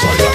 Soy